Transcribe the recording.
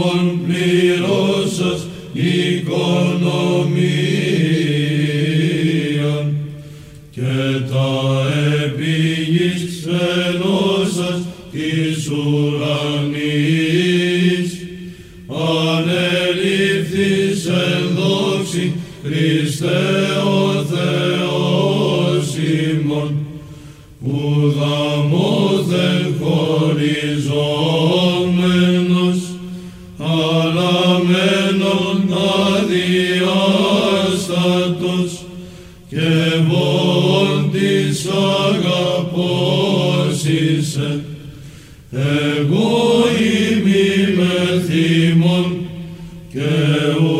ημών πληρώσας οικονομίαν και τα επίγεις φαινώσας της ουρανής. Ανελήφθης εν δόξη Χριστέ ο Θεός ημών ουδαμόθεν χωριζόμενος αλλά μένον αδιάστατος και βόν της αγαπώσισε. Εγώ είμαι θύμων και ου